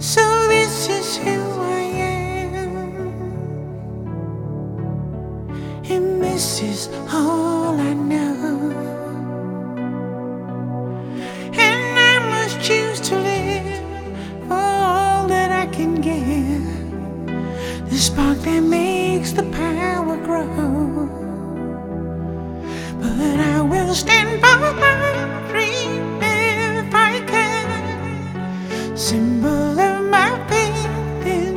So this is who I am, and this is all I know. And I must choose to live for all that I can give. The spark that makes the power grow, but I will stand by. symbol of my faith in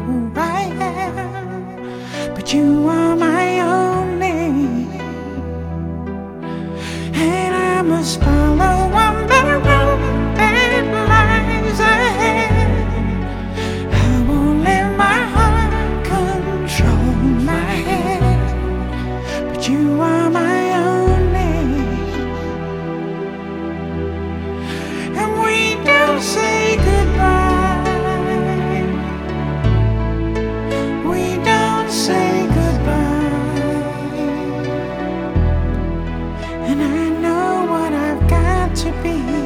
who I am. But you are my only, and I must find. be.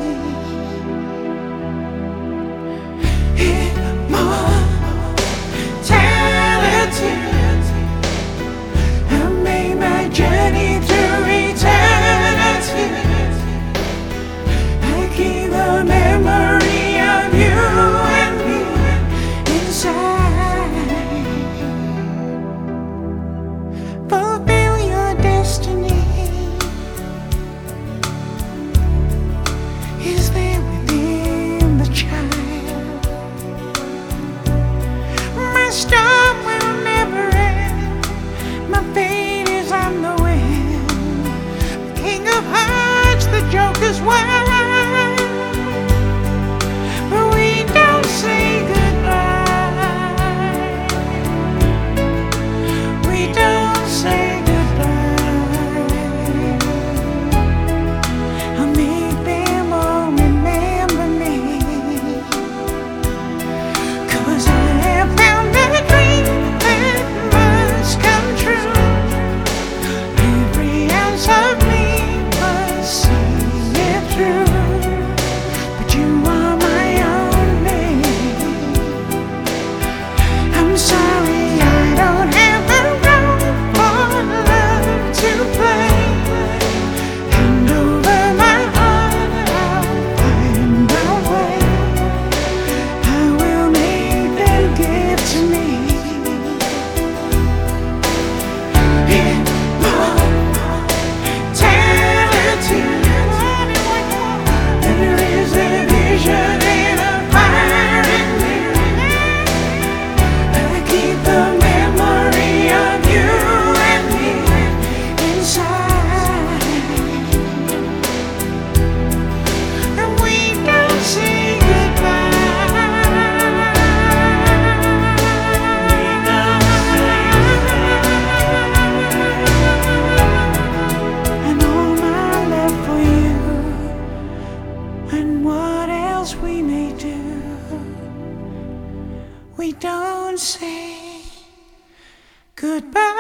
we may do, we don't say goodbye.